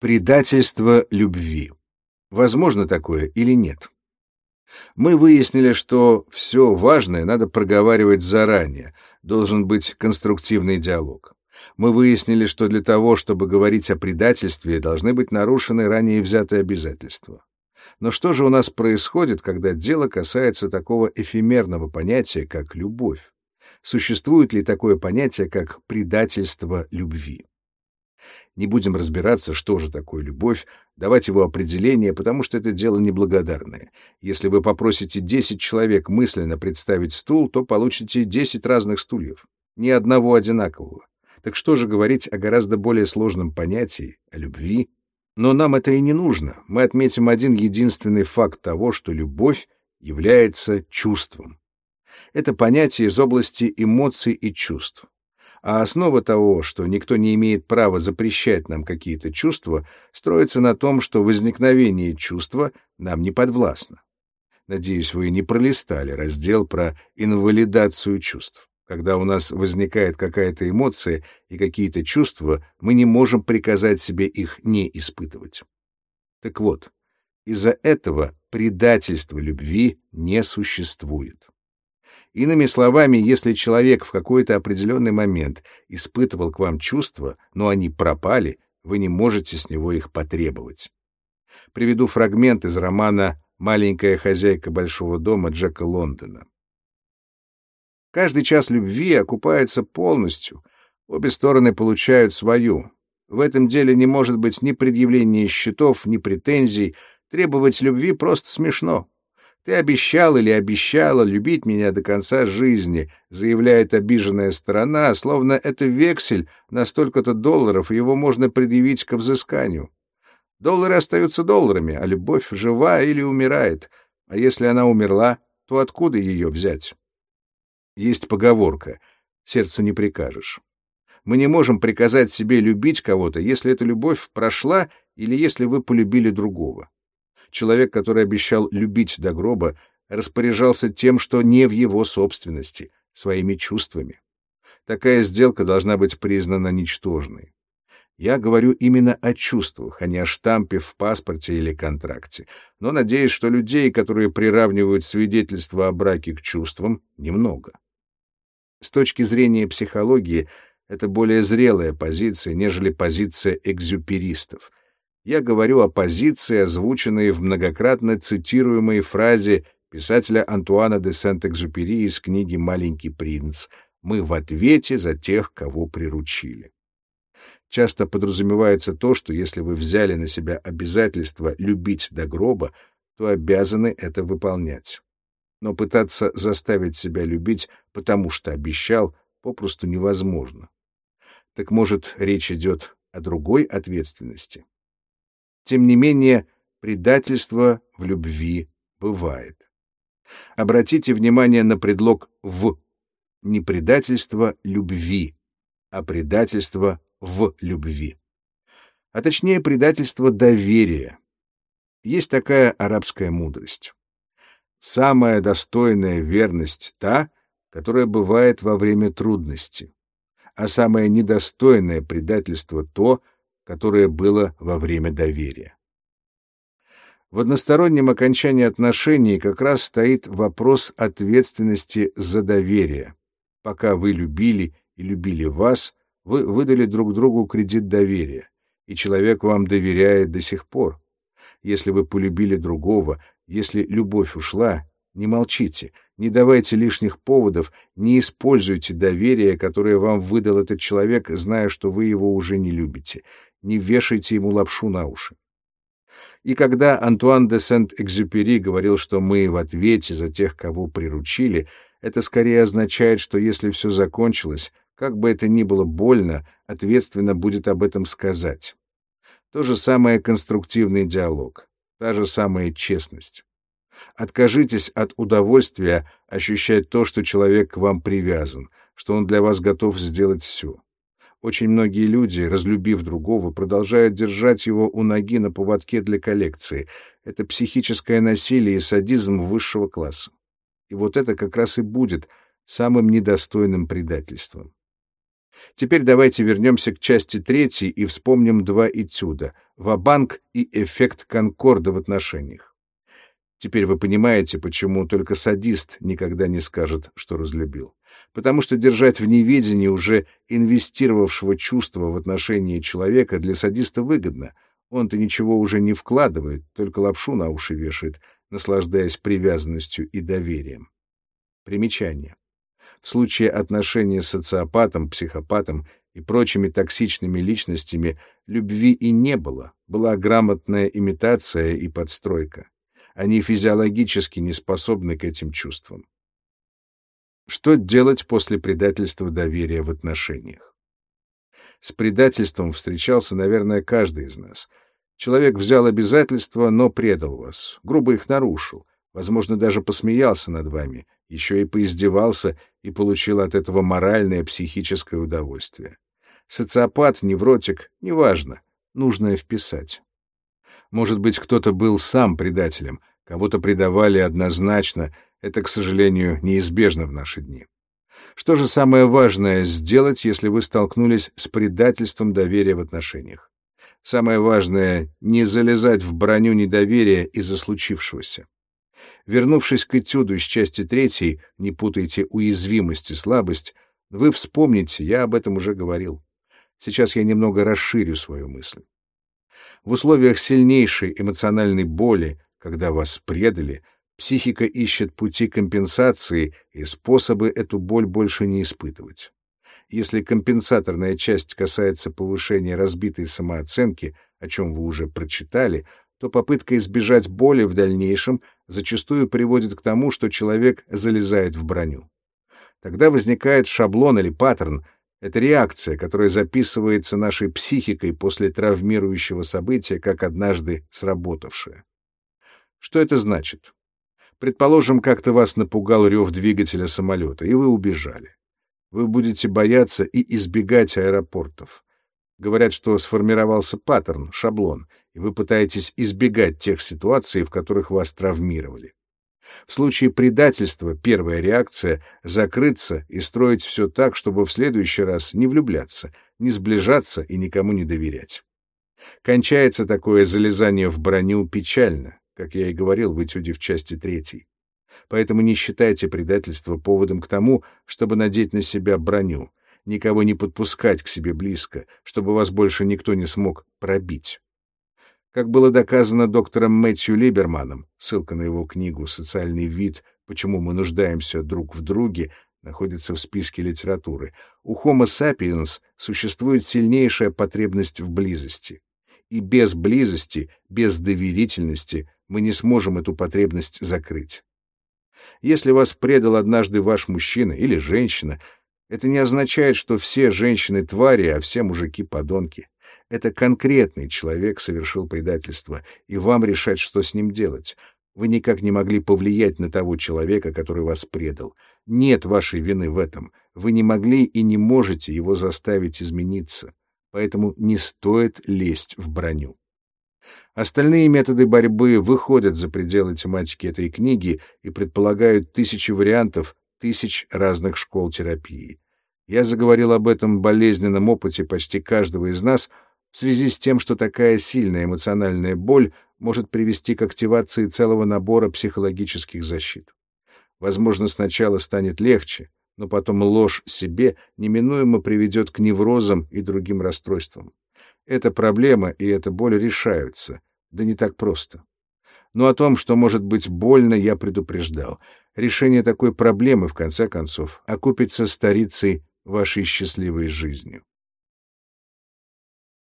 Предательство любви. Возможно такое или нет? Мы выяснили, что все важное надо проговаривать заранее, должен быть конструктивный диалог. Мы выяснили, что для того, чтобы говорить о предательстве, должны быть нарушены ранее взятые обязательства. Но что же у нас происходит, когда дело касается такого эфемерного понятия, как любовь? Существует ли такое понятие, как предательство любви? Не будем разбираться, что же такое любовь, давать его определение, потому что это дело неблагодарное. Если вы попросите 10 человек мысленно представить стул, то получите 10 разных стульев, ни одного одинакового. Так что же говорить о гораздо более сложном понятии, о любви? Но нам это и не нужно. Мы отметим один единственный факт того, что любовь является чувством. Это понятие из области эмоций и чувств. А основа того, что никто не имеет права запрещать нам какие-то чувства, строится на том, что возникновение чувства нам не подвластно. Надеюсь, вы не пролистали раздел про инвалидацию чувств. Когда у нас возникает какая-то эмоция и какие-то чувства, мы не можем приказать себе их не испытывать. Так вот, из-за этого предательства любви не существует. Иными словами, если человек в какой-то определенный момент испытывал к вам чувства, но они пропали, вы не можете с него их потребовать. Приведу фрагмент из романа «Маленькая хозяйка большого дома» Джека Лондона. Каждый час любви окупается полностью, обе стороны получают свою. В этом деле не может быть ни предъявления счетов, ни претензий, требовать любви просто смешно. Ты обещал или обещала любить меня до конца жизни, заявляет обиженная сторона, словно это вексель на столько-то долларов, и его можно предъявить к взысканию. Доллары остаются долларами, а любовь жива или умирает. А если она умерла, то откуда ее взять? Есть поговорка «сердцу не прикажешь». Мы не можем приказать себе любить кого-то, если эта любовь прошла или если вы полюбили другого. Человек, который обещал любить до гроба, распоряжался тем, что не в его собственности, своими чувствами. Такая сделка должна быть признана ничтожной. Я говорю именно о чувствах, а не о штампе в паспорте или контракте. Но надеюсь, что людей, которые приравнивают свидетельство о браке к чувствам, немного. С точки зрения психологии, это более зрелая позиция, нежели позиция экзюперистов. Я говорю о позиции, озвученной в многократно цитируемой фразе писателя Антуана де Сент-Экзюпери из книги «Маленький принц» «Мы в ответе за тех, кого приручили». Часто подразумевается то, что если вы взяли на себя обязательство любить до гроба, то обязаны это выполнять. Но пытаться заставить себя любить, потому что обещал, попросту невозможно. Так может, речь идет о другой ответственности? Тем не менее, предательство в любви бывает. Обратите внимание на предлог «в». Не предательство любви, а предательство в любви. А точнее, предательство доверия. Есть такая арабская мудрость. Самая достойная верность та, которая бывает во время трудности, а самое недостойное предательство то, которое было во время доверия. В одностороннем окончании отношений как раз стоит вопрос ответственности за доверие. Пока вы любили и любили вас, вы выдали друг другу кредит доверия, и человек вам доверяет до сих пор. Если вы полюбили другого, если любовь ушла, не молчите, не давайте лишних поводов, не используйте доверие, которое вам выдал этот человек, зная, что вы его уже не любите не вешайте ему лапшу на уши. И когда Антуан де Сент-Экзюпери говорил, что мы в ответе за тех, кого приручили, это скорее означает, что если все закончилось, как бы это ни было больно, ответственно будет об этом сказать. То же самое конструктивный диалог, та же самая честность. Откажитесь от удовольствия ощущать то, что человек к вам привязан, что он для вас готов сделать все. Очень многие люди, разлюбив другого, продолжают держать его у ноги на поводке для коллекции. Это психическое насилие и садизм высшего класса. И вот это как раз и будет самым недостойным предательством. Теперь давайте вернемся к части третьей и вспомним два этюда — «Ва-банк» и «Эффект Конкорда в отношениях». Теперь вы понимаете, почему только садист никогда не скажет, что разлюбил. Потому что держать в неведении уже инвестировавшего чувства в отношении человека для садиста выгодно. Он-то ничего уже не вкладывает, только лапшу на уши вешает, наслаждаясь привязанностью и доверием. Примечание. В случае отношений с социопатом, психопатом и прочими токсичными личностями любви и не было, была грамотная имитация и подстройка. Они физиологически не способны к этим чувствам. Что делать после предательства доверия в отношениях? С предательством встречался, наверное, каждый из нас. Человек взял обязательства, но предал вас, грубо их нарушил, возможно, даже посмеялся над вами, еще и поиздевался и получил от этого моральное психическое удовольствие. Социопат, невротик, неважно, нужно вписать. Может быть, кто-то был сам предателем, кого-то предавали однозначно, это, к сожалению, неизбежно в наши дни. Что же самое важное сделать, если вы столкнулись с предательством доверия в отношениях? Самое важное — не залезать в броню недоверия из-за случившегося. Вернувшись к этюду из части третьей, не путайте уязвимость и слабость, вы вспомните, я об этом уже говорил. Сейчас я немного расширю свою мысль. В условиях сильнейшей эмоциональной боли, когда вас предали, психика ищет пути компенсации и способы эту боль больше не испытывать. Если компенсаторная часть касается повышения разбитой самооценки, о чем вы уже прочитали, то попытка избежать боли в дальнейшем зачастую приводит к тому, что человек залезает в броню. Тогда возникает шаблон или паттерн. Это реакция, которая записывается нашей психикой после травмирующего события, как однажды сработавшее. Что это значит? Предположим, как-то вас напугал рев двигателя самолета, и вы убежали. Вы будете бояться и избегать аэропортов. Говорят, что сформировался паттерн, шаблон, и вы пытаетесь избегать тех ситуаций, в которых вас травмировали. В случае предательства первая реакция — закрыться и строить все так, чтобы в следующий раз не влюбляться, не сближаться и никому не доверять. Кончается такое залезание в броню печально, как я и говорил в этюде в части третьей. Поэтому не считайте предательство поводом к тому, чтобы надеть на себя броню, никого не подпускать к себе близко, чтобы вас больше никто не смог пробить. Как было доказано доктором Мэтью Либерманом, ссылка на его книгу «Социальный вид. Почему мы нуждаемся друг в друге» находится в списке литературы, у Homo sapiens существует сильнейшая потребность в близости. И без близости, без доверительности мы не сможем эту потребность закрыть. Если вас предал однажды ваш мужчина или женщина, это не означает, что все женщины твари, а все мужики подонки. Это конкретный человек совершил предательство, и вам решать, что с ним делать. Вы никак не могли повлиять на того человека, который вас предал. Нет вашей вины в этом. Вы не могли и не можете его заставить измениться. Поэтому не стоит лезть в броню. Остальные методы борьбы выходят за пределы тематики этой книги и предполагают тысячи вариантов, тысяч разных школ терапии. Я заговорил об этом болезненном опыте почти каждого из нас в связи с тем, что такая сильная эмоциональная боль может привести к активации целого набора психологических защит. Возможно, сначала станет легче, но потом ложь себе неминуемо приведет к неврозам и другим расстройствам. Эта проблема и эта боль решаются, да не так просто. Но о том, что может быть больно, я предупреждал. Решение такой проблемы, в конце концов, окупится старицей вашей счастливой жизнью.